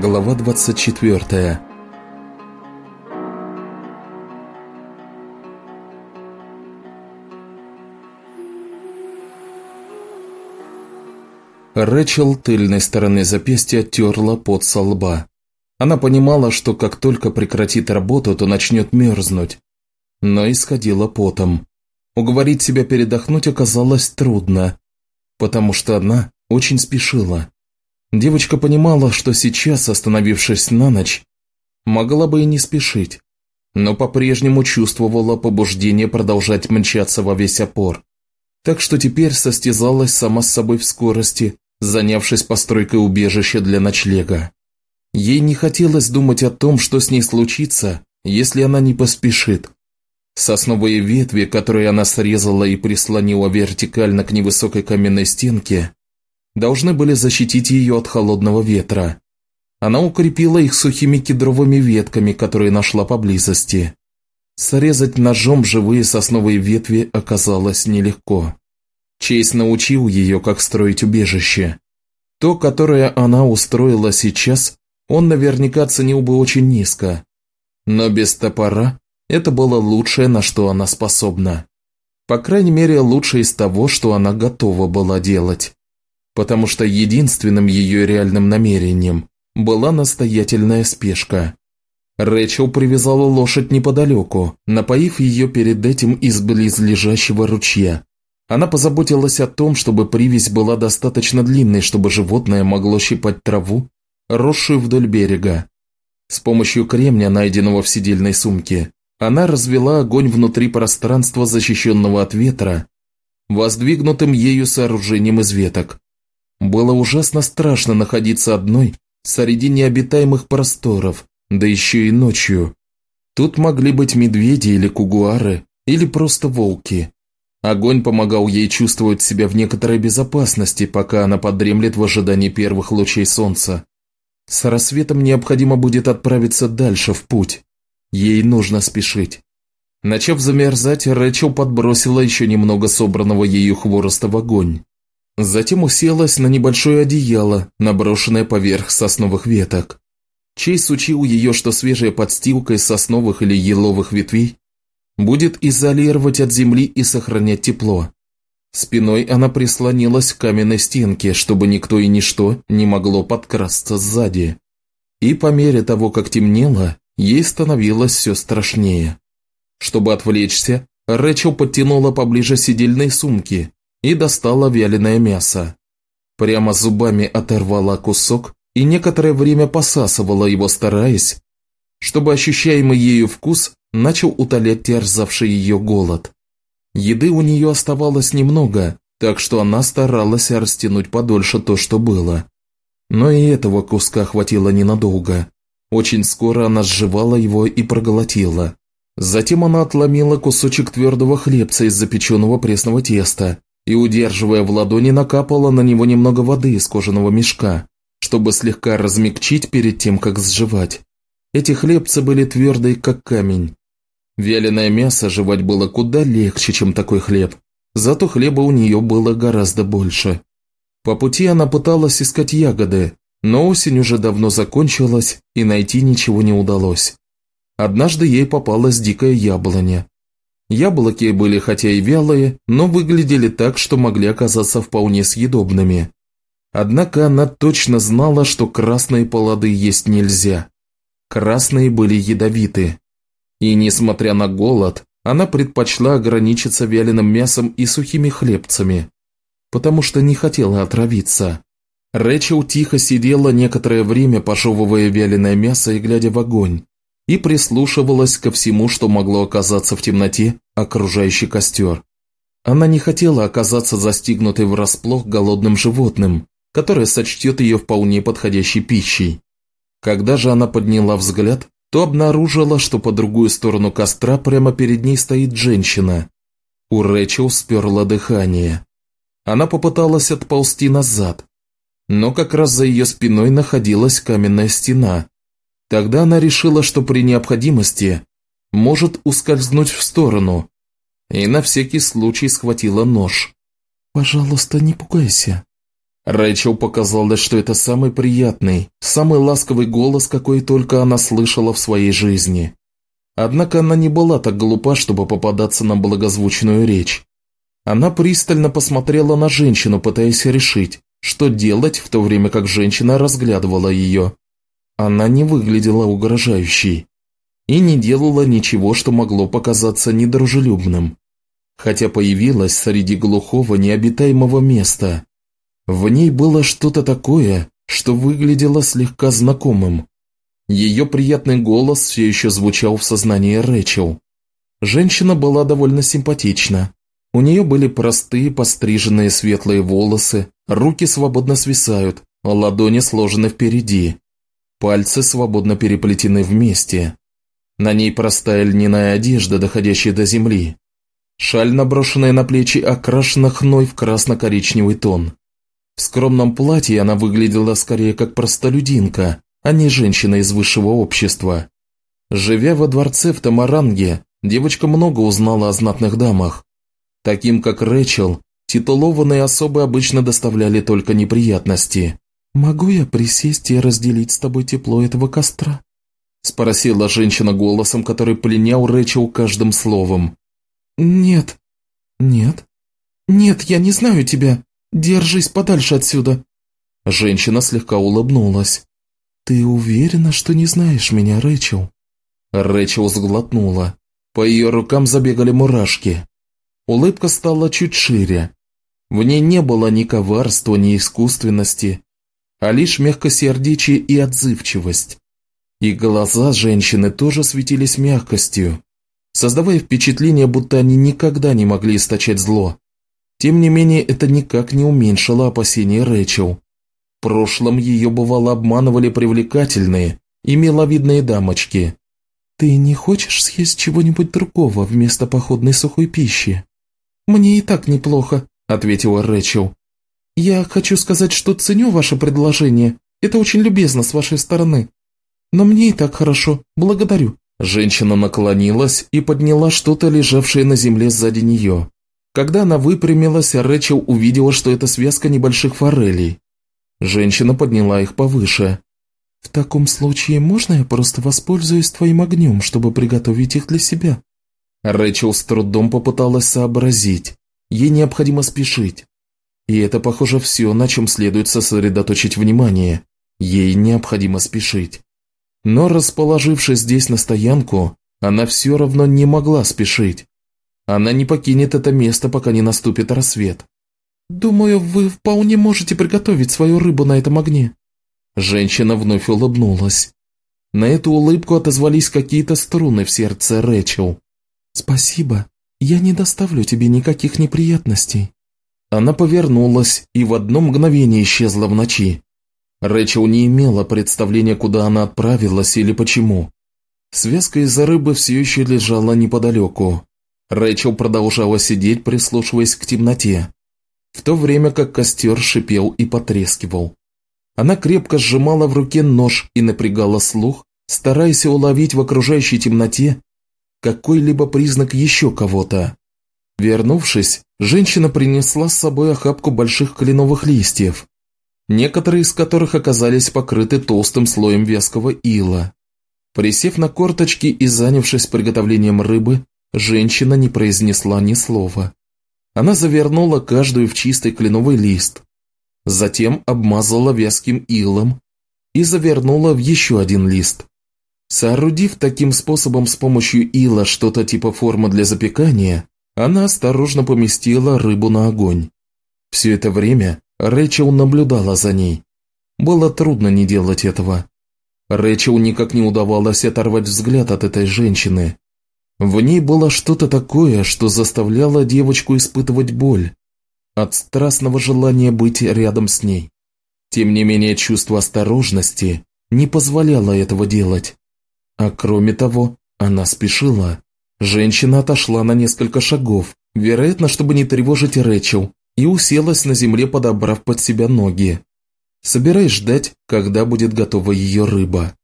Глава 24 Рэчел тыльной стороны запястья терла пот со лба. Она понимала, что как только прекратит работу, то начнет мерзнуть. Но исходила потом. Уговорить себя передохнуть оказалось трудно, потому что она очень спешила. Девочка понимала, что сейчас, остановившись на ночь, могла бы и не спешить, но по-прежнему чувствовала побуждение продолжать мчаться во весь опор. Так что теперь состязалась сама с собой в скорости, занявшись постройкой убежища для ночлега. Ей не хотелось думать о том, что с ней случится, если она не поспешит. Сосновые ветви, которые она срезала и прислонила вертикально к невысокой каменной стенке, должны были защитить ее от холодного ветра. Она укрепила их сухими кедровыми ветками, которые нашла поблизости. Срезать ножом живые сосновые ветви оказалось нелегко. Чейз научил ее, как строить убежище. То, которое она устроила сейчас, он наверняка ценил бы очень низко. Но без топора это было лучшее, на что она способна. По крайней мере, лучшее из того, что она готова была делать потому что единственным ее реальным намерением была настоятельная спешка. Рэчел привязала лошадь неподалеку, напоив ее перед этим из близлежащего ручья. Она позаботилась о том, чтобы привязь была достаточно длинной, чтобы животное могло щипать траву, росшую вдоль берега. С помощью кремня, найденного в сидельной сумке, она развела огонь внутри пространства, защищенного от ветра, воздвигнутым ею сооружением из веток. Было ужасно страшно находиться одной среди необитаемых просторов, да еще и ночью. Тут могли быть медведи или кугуары, или просто волки. Огонь помогал ей чувствовать себя в некоторой безопасности, пока она подремлет в ожидании первых лучей солнца. С рассветом необходимо будет отправиться дальше в путь. Ей нужно спешить. Начав замерзать, Рэчел подбросила еще немного собранного ею хвороста в огонь. Затем уселась на небольшое одеяло, наброшенное поверх сосновых веток. Чейз учил ее, что свежая подстилка из сосновых или еловых ветвей будет изолировать от земли и сохранять тепло. Спиной она прислонилась к каменной стенке, чтобы никто и ничто не могло подкрасться сзади. И по мере того, как темнело, ей становилось все страшнее. Чтобы отвлечься, Рэчел подтянула поближе сидельные сумки и достала вяленое мясо. Прямо зубами оторвала кусок и некоторое время посасывала его, стараясь, чтобы ощущаемый ею вкус начал утолять терзавший ее голод. Еды у нее оставалось немного, так что она старалась растянуть подольше то, что было. Но и этого куска хватило ненадолго. Очень скоро она сживала его и проглотила. Затем она отломила кусочек твердого хлебца из запеченного пресного теста и, удерживая в ладони, накапала на него немного воды из кожаного мешка, чтобы слегка размягчить перед тем, как сживать. Эти хлебцы были твердые, как камень. Вяленое мясо жевать было куда легче, чем такой хлеб, зато хлеба у нее было гораздо больше. По пути она пыталась искать ягоды, но осень уже давно закончилась, и найти ничего не удалось. Однажды ей попалась дикая яблоня, Яблоки были хотя и вялые, но выглядели так, что могли оказаться вполне съедобными. Однако она точно знала, что красные плоды есть нельзя. Красные были ядовиты. И несмотря на голод, она предпочла ограничиться вяленым мясом и сухими хлебцами, потому что не хотела отравиться. Рэчел тихо сидела некоторое время, пожевывая вяленое мясо и глядя в огонь, и прислушивалась ко всему, что могло оказаться в темноте окружающий костер. Она не хотела оказаться застигнутой врасплох голодным животным, которое сочтет ее вполне подходящей пищей. Когда же она подняла взгляд, то обнаружила, что по другую сторону костра прямо перед ней стоит женщина. У Рэчел сперло дыхание. Она попыталась отползти назад, но как раз за ее спиной находилась каменная стена, Тогда она решила, что при необходимости может ускользнуть в сторону, и на всякий случай схватила нож. «Пожалуйста, не пугайся», Рэйчел показалось, что это самый приятный, самый ласковый голос, какой только она слышала в своей жизни. Однако она не была так глупа, чтобы попадаться на благозвучную речь. Она пристально посмотрела на женщину, пытаясь решить, что делать, в то время как женщина разглядывала ее. Она не выглядела угрожающей и не делала ничего, что могло показаться недружелюбным, хотя появилась среди глухого необитаемого места. В ней было что-то такое, что выглядело слегка знакомым. Ее приятный голос все еще звучал в сознании Рэчел. Женщина была довольно симпатична. У нее были простые постриженные светлые волосы, руки свободно свисают, ладони сложены впереди. Пальцы свободно переплетены вместе. На ней простая льняная одежда, доходящая до земли. Шаль, наброшенная на плечи, окрашена хной в красно-коричневый тон. В скромном платье она выглядела скорее как простолюдинка, а не женщина из высшего общества. Живя во дворце в Тамаранге, девочка много узнала о знатных дамах. Таким как Рэчел, титулованные особы обычно доставляли только неприятности. «Могу я присесть и разделить с тобой тепло этого костра?» Спросила женщина голосом, который пленял Рэчел каждым словом. «Нет». «Нет?» «Нет, я не знаю тебя. Держись подальше отсюда». Женщина слегка улыбнулась. «Ты уверена, что не знаешь меня, Рэчел?» Рэчел сглотнула. По ее рукам забегали мурашки. Улыбка стала чуть шире. В ней не было ни коварства, ни искусственности, а лишь мягкосердечие и отзывчивость. И глаза женщины тоже светились мягкостью, создавая впечатление, будто они никогда не могли источать зло. Тем не менее, это никак не уменьшило опасения Рэчел. В прошлом ее бывало обманывали привлекательные и миловидные дамочки. «Ты не хочешь съесть чего-нибудь другого вместо походной сухой пищи?» «Мне и так неплохо», – ответила Рэчел. «Я хочу сказать, что ценю ваше предложение. Это очень любезно с вашей стороны. Но мне и так хорошо. Благодарю». Женщина наклонилась и подняла что-то, лежавшее на земле сзади нее. Когда она выпрямилась, Рэчел увидела, что это связка небольших форелей. Женщина подняла их повыше. «В таком случае можно я просто воспользуюсь твоим огнем, чтобы приготовить их для себя?» Рэчел с трудом попыталась сообразить. Ей необходимо спешить. И это, похоже, все, на чем следует сосредоточить внимание. Ей необходимо спешить. Но расположившись здесь на стоянку, она все равно не могла спешить. Она не покинет это место, пока не наступит рассвет. «Думаю, вы вполне можете приготовить свою рыбу на этом огне». Женщина вновь улыбнулась. На эту улыбку отозвались какие-то струны в сердце Рэчел. «Спасибо. Я не доставлю тебе никаких неприятностей». Она повернулась и в одно мгновение исчезла в ночи. Рэчел не имела представления, куда она отправилась или почему. Связка из-за рыбы все еще лежала неподалеку. Рэчел продолжала сидеть, прислушиваясь к темноте, в то время как костер шипел и потрескивал. Она крепко сжимала в руке нож и напрягала слух, стараясь уловить в окружающей темноте какой-либо признак еще кого-то. Вернувшись, женщина принесла с собой охапку больших кленовых листьев, некоторые из которых оказались покрыты толстым слоем вязкого ила. Присев на корточки и занявшись приготовлением рыбы, женщина не произнесла ни слова. Она завернула каждую в чистый кленовый лист, затем обмазала вязким илом и завернула в еще один лист. Соорудив таким способом с помощью ила что-то типа формы для запекания, она осторожно поместила рыбу на огонь. Все это время Рэчел наблюдала за ней. Было трудно не делать этого. Рэчел никак не удавалось оторвать взгляд от этой женщины. В ней было что-то такое, что заставляло девочку испытывать боль от страстного желания быть рядом с ней. Тем не менее, чувство осторожности не позволяло этого делать. А кроме того, она спешила. Женщина отошла на несколько шагов, вероятно, чтобы не тревожить Рэчел, и уселась на земле, подобрав под себя ноги. Собираясь ждать, когда будет готова ее рыба.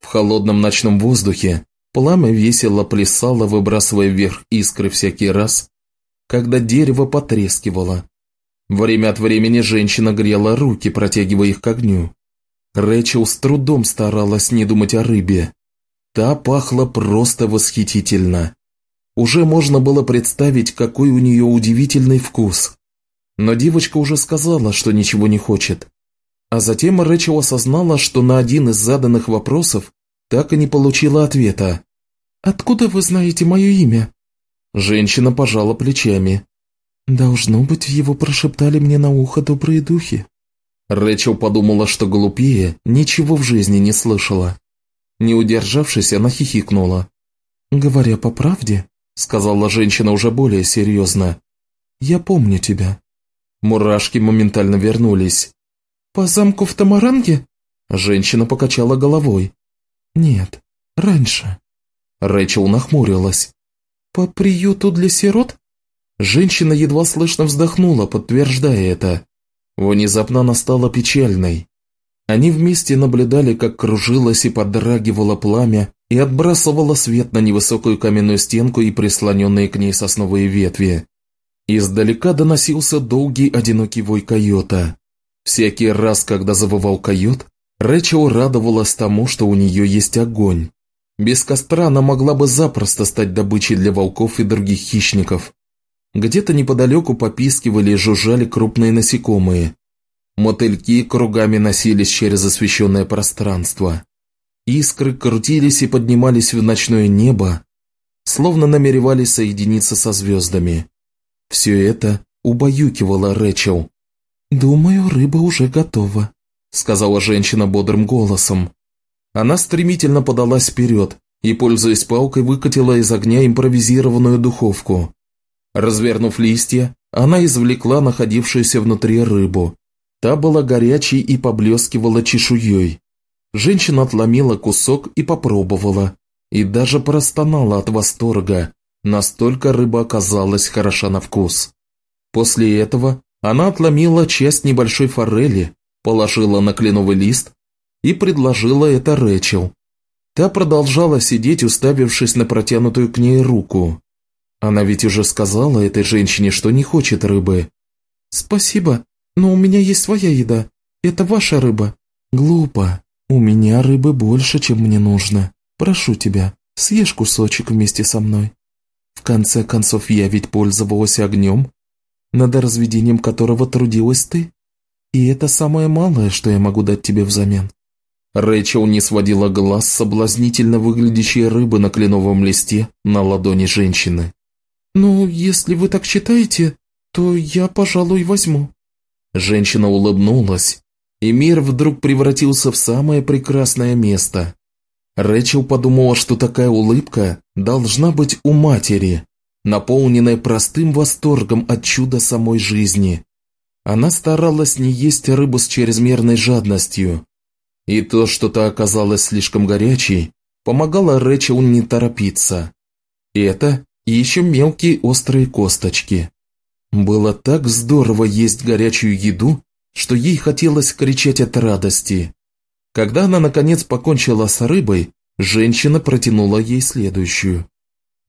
В холодном ночном воздухе пламя весело плясало, выбрасывая вверх искры всякий раз, когда дерево потрескивало. Время от времени женщина грела руки, протягивая их к огню. Рэчел с трудом старалась не думать о рыбе. Та пахла просто восхитительно. Уже можно было представить, какой у нее удивительный вкус. Но девочка уже сказала, что ничего не хочет. А затем Рэчел осознала, что на один из заданных вопросов так и не получила ответа. «Откуда вы знаете мое имя?» Женщина пожала плечами. «Должно быть, его прошептали мне на ухо добрые духи». Рэчел подумала, что глупее ничего в жизни не слышала. Не удержавшись, она хихикнула. «Говоря по правде», — сказала женщина уже более серьезно, — «я помню тебя». Мурашки моментально вернулись. «По замку в Тамаранге?» Женщина покачала головой. «Нет, раньше». Рэчел нахмурилась. «По приюту для сирот?» Женщина едва слышно вздохнула, подтверждая это. Внезапно она стала печальной. Они вместе наблюдали, как кружилось и подрагивало пламя и отбрасывало свет на невысокую каменную стенку и прислоненные к ней сосновые ветви. Издалека доносился долгий одинокий вой койота. Всякий раз, когда завывал койот, Рэчел радовалась тому, что у нее есть огонь. Без костра она могла бы запросто стать добычей для волков и других хищников. Где-то неподалеку попискивали и жужжали крупные насекомые. Мотыльки кругами носились через освещенное пространство. Искры крутились и поднимались в ночное небо, словно намеревались соединиться со звездами. Все это убаюкивало Рэчел. «Думаю, рыба уже готова», – сказала женщина бодрым голосом. Она стремительно подалась вперед и, пользуясь палкой, выкатила из огня импровизированную духовку. Развернув листья, она извлекла находившуюся внутри рыбу. Та была горячей и поблескивала чешуей. Женщина отломила кусок и попробовала, и даже простонала от восторга, настолько рыба оказалась хороша на вкус. После этого она отломила часть небольшой форели, положила на кленовый лист и предложила это Рэчел. Та продолжала сидеть, уставившись на протянутую к ней руку. Она ведь уже сказала этой женщине, что не хочет рыбы. «Спасибо, но у меня есть своя еда. Это ваша рыба». «Глупо. У меня рыбы больше, чем мне нужно. Прошу тебя, съешь кусочек вместе со мной. В конце концов, я ведь пользовалась огнем, над разведением которого трудилась ты. И это самое малое, что я могу дать тебе взамен». Рэйчел не сводила глаз соблазнительно выглядящей рыбы на кленовом листе на ладони женщины. «Ну, если вы так считаете, то я, пожалуй, возьму». Женщина улыбнулась, и мир вдруг превратился в самое прекрасное место. Рэчел подумала, что такая улыбка должна быть у матери, наполненная простым восторгом от чуда самой жизни. Она старалась не есть рыбу с чрезмерной жадностью. И то, что та оказалась слишком горячей, помогало Рэчел не торопиться. Это и еще мелкие острые косточки. Было так здорово есть горячую еду, что ей хотелось кричать от радости. Когда она наконец покончила с рыбой, женщина протянула ей следующую.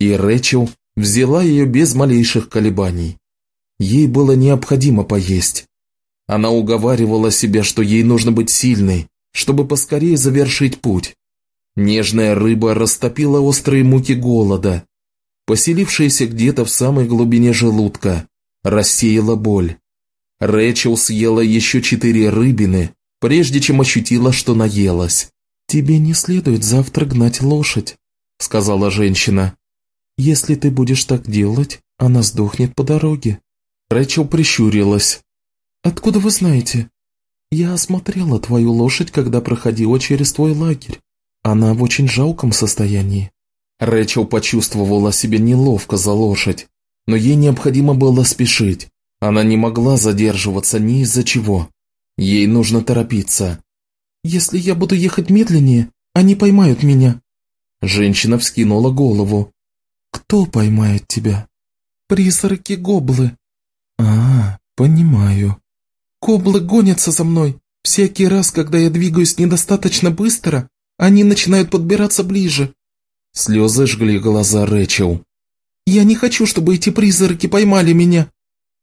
И Рэчел взяла ее без малейших колебаний. Ей было необходимо поесть. Она уговаривала себя, что ей нужно быть сильной, чтобы поскорее завершить путь. Нежная рыба растопила острые муки голода, поселившаяся где-то в самой глубине желудка, рассеяла боль. Рэчел съела еще четыре рыбины, прежде чем ощутила, что наелась. «Тебе не следует завтра гнать лошадь», — сказала женщина. «Если ты будешь так делать, она сдохнет по дороге». Рэчел прищурилась. «Откуда вы знаете?» «Я осмотрела твою лошадь, когда проходила через твой лагерь. Она в очень жалком состоянии». Рэчел почувствовала себя неловко за лошадь, но ей необходимо было спешить. Она не могла задерживаться ни из-за чего. Ей нужно торопиться. «Если я буду ехать медленнее, они поймают меня». Женщина вскинула голову. «Кто поймает тебя?» «Призраки-гоблы». «А, понимаю». «Гоблы гонятся за мной. Всякий раз, когда я двигаюсь недостаточно быстро, они начинают подбираться ближе. Слезы жгли глаза Рэчел. «Я не хочу, чтобы эти призраки поймали меня!»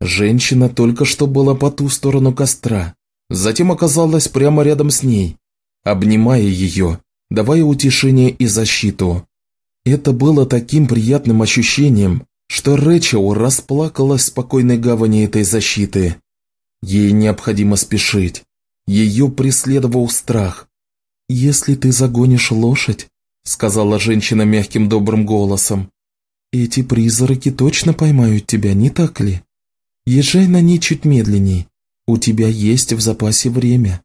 Женщина только что была по ту сторону костра, затем оказалась прямо рядом с ней, обнимая ее, давая утешение и защиту. Это было таким приятным ощущением, что Рэчел расплакалась в спокойной гавани этой защиты. Ей необходимо спешить. Ее преследовал страх. «Если ты загонишь лошадь», — сказала женщина мягким добрым голосом, «эти призраки точно поймают тебя, не так ли? Езжай на ней чуть медленней. У тебя есть в запасе время».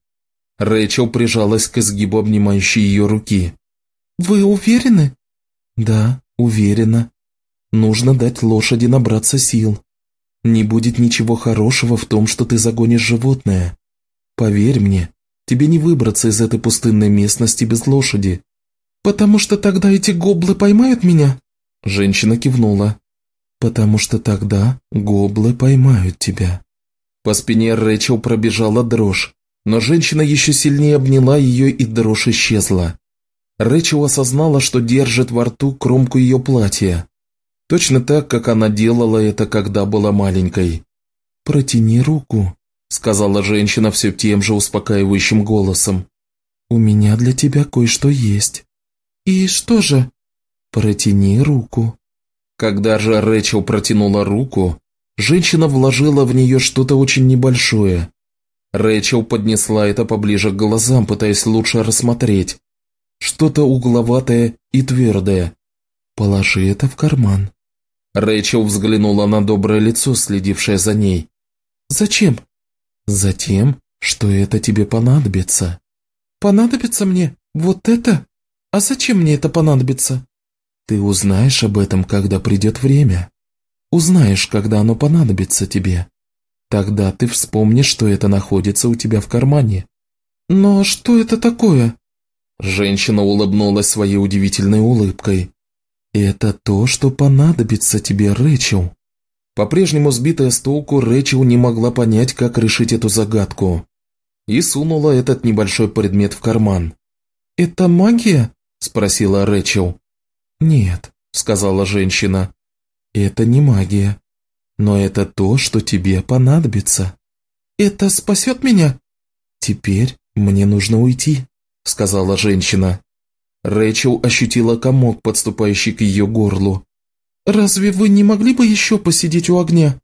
Рэйчел прижалась к изгибу обнимающей ее руки. «Вы уверены?» «Да, уверена. Нужно дать лошади набраться сил. Не будет ничего хорошего в том, что ты загонишь животное. Поверь мне, тебе не выбраться из этой пустынной местности без лошади. Потому что тогда эти гоблы поймают меня?» Женщина кивнула. «Потому что тогда гоблы поймают тебя». По спине Рэчел пробежала дрожь, но женщина еще сильнее обняла ее и дрожь исчезла. Рэчел осознала, что держит во рту кромку ее платья. Точно так, как она делала это, когда была маленькой. «Протяни руку», – сказала женщина все тем же успокаивающим голосом. «У меня для тебя кое-что есть». «И что же?» «Протяни руку». Когда же Рэчел протянула руку, женщина вложила в нее что-то очень небольшое. Рэчел поднесла это поближе к глазам, пытаясь лучше рассмотреть. Что-то угловатое и твердое. «Положи это в карман», Рэйчел взглянула на доброе лицо, следившее за ней. «Зачем?» «Затем, что это тебе понадобится». «Понадобится мне? Вот это? А зачем мне это понадобится?» «Ты узнаешь об этом, когда придет время. Узнаешь, когда оно понадобится тебе. Тогда ты вспомнишь, что это находится у тебя в кармане». «Но что это такое?» Женщина улыбнулась своей удивительной улыбкой. «Это то, что понадобится тебе, Рэчел». По-прежнему сбитая с толку, Рэчел не могла понять, как решить эту загадку. И сунула этот небольшой предмет в карман. «Это магия?» – спросила Рэчел. «Нет», – сказала женщина. «Это не магия. Но это то, что тебе понадобится». «Это спасет меня?» «Теперь мне нужно уйти», – сказала женщина. Рэйчел ощутила комок, подступающий к ее горлу. «Разве вы не могли бы еще посидеть у огня?»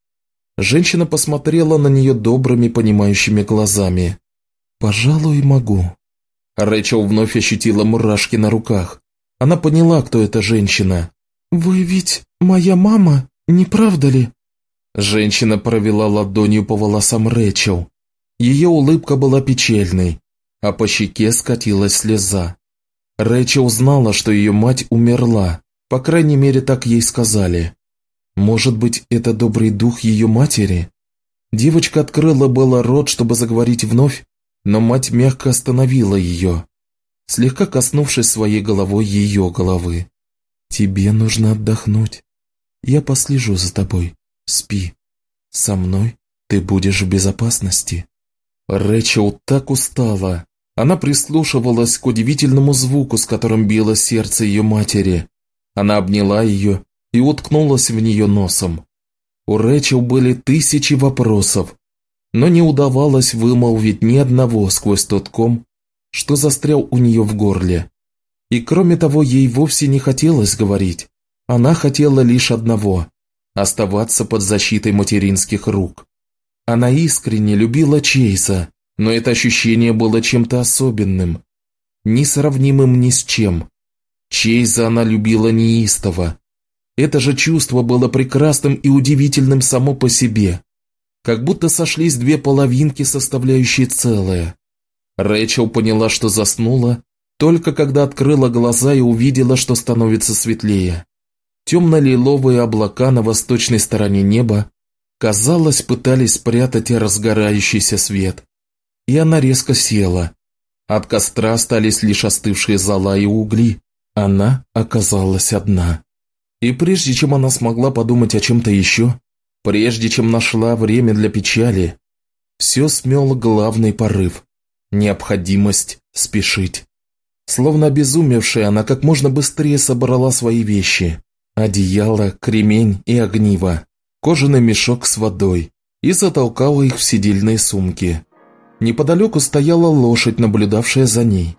Женщина посмотрела на нее добрыми, понимающими глазами. «Пожалуй, могу». Рэйчел вновь ощутила мурашки на руках. Она поняла, кто эта женщина. «Вы ведь моя мама, не правда ли?» Женщина провела ладонью по волосам Рэйчел. Ее улыбка была печальной, а по щеке скатилась слеза. Рэйчел узнала, что ее мать умерла, по крайней мере, так ей сказали. Может быть, это добрый дух ее матери? Девочка открыла было рот, чтобы заговорить вновь, но мать мягко остановила ее, слегка коснувшись своей головой ее головы. «Тебе нужно отдохнуть. Я послежу за тобой. Спи. Со мной ты будешь в безопасности». Рэчел так устала, она прислушивалась к удивительному звуку, с которым било сердце ее матери. Она обняла ее и уткнулась в нее носом. У Рэчел были тысячи вопросов, но не удавалось вымолвить ни одного сквозь тот ком, что застрял у нее в горле. И кроме того, ей вовсе не хотелось говорить. Она хотела лишь одного – оставаться под защитой материнских рук. Она искренне любила Чейза, но это ощущение было чем-то особенным, несравнимым ни с чем. Чейза она любила неистово. Это же чувство было прекрасным и удивительным само по себе, как будто сошлись две половинки, составляющие целое. Рэчел поняла, что заснула, только когда открыла глаза и увидела, что становится светлее. Темно-лиловые облака на восточной стороне неба, казалось, пытались спрятать разгорающийся свет и она резко села. От костра остались лишь остывшие зола и угли. Она оказалась одна. И прежде чем она смогла подумать о чем-то еще, прежде чем нашла время для печали, все смел главный порыв – необходимость спешить. Словно обезумевшая, она как можно быстрее собрала свои вещи – одеяло, кремень и огниво, кожаный мешок с водой, и затолкала их в сидельные сумки. Неподалеку стояла лошадь, наблюдавшая за ней.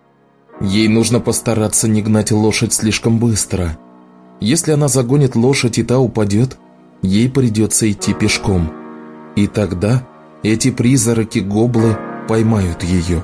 Ей нужно постараться не гнать лошадь слишком быстро. Если она загонит лошадь и та упадет, ей придется идти пешком. И тогда эти призраки-гоблы поймают ее.